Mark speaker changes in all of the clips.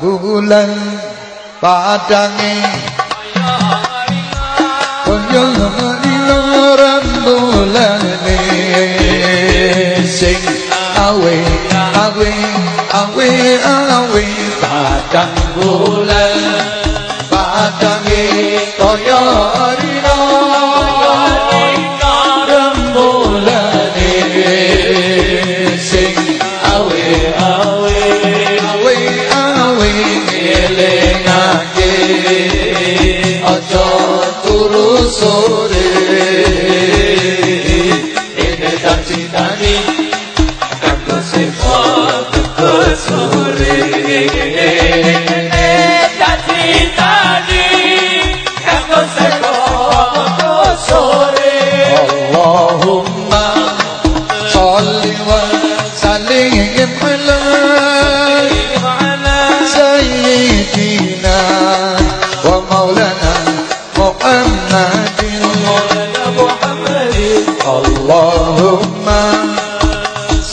Speaker 1: bulan padange. Konjol ngelilo rembulan sing awe awe awe awe padang bulan. Padange salli wa sallim ala sayyidina wa maulana Muhammadin Allahumma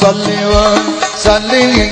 Speaker 1: salli wa sallim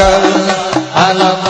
Speaker 1: bakal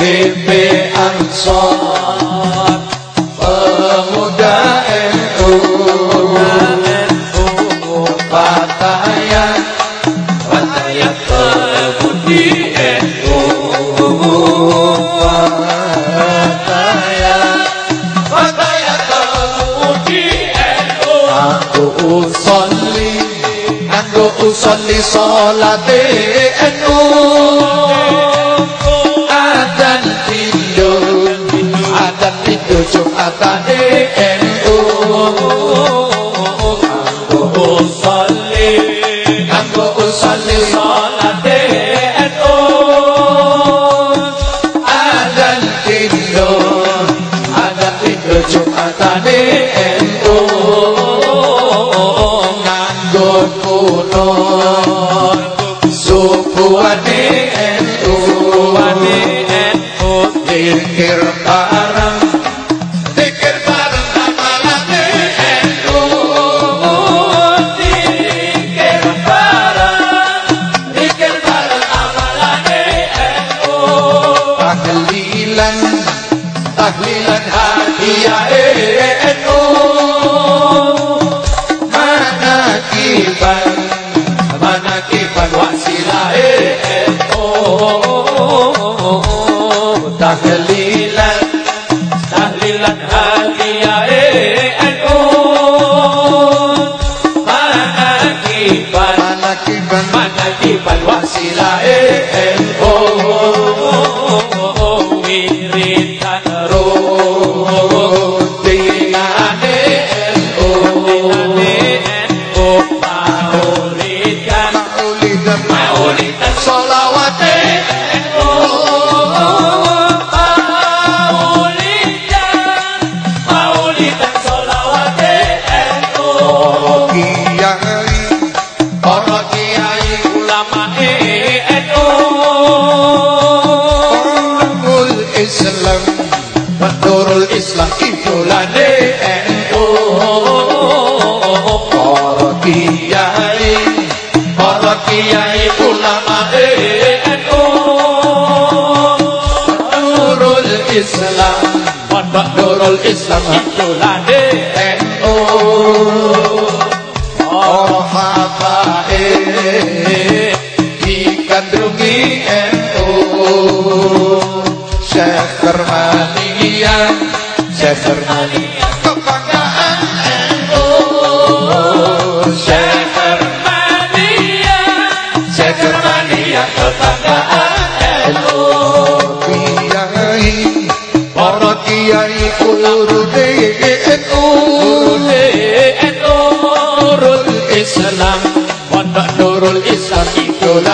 Speaker 1: BP usolli Aku usolli solate NU Adan Indo Adan Indo Jumatane
Speaker 2: tahlilan tahlilan hadiah NU manakiban Manakiban manakiban wasilah NU wiridan
Speaker 1: kiai
Speaker 2: para kiai ulama NU
Speaker 1: Nurul Islam
Speaker 2: Pondok Nurul Islam idolane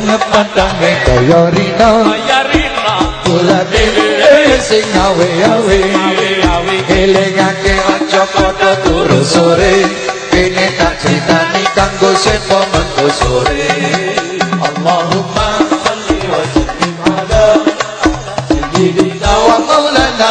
Speaker 1: Bulan patang kaya rina.
Speaker 2: Bayarina
Speaker 1: Bulan ini sing awe-awe. Elengake aja padha turu sore. Kene tak critani kanggo sepo mengko sore.
Speaker 2: Allahumma salli wa sallim ala Sayyidina
Speaker 1: wa maulana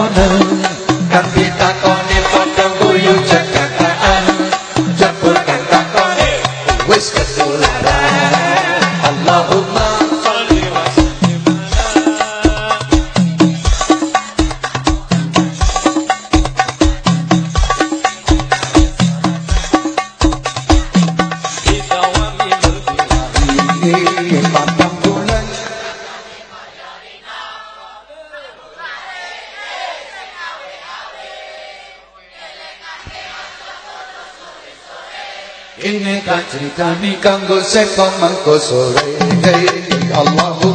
Speaker 1: Ceritani kanggo seko mangko sore. Allahu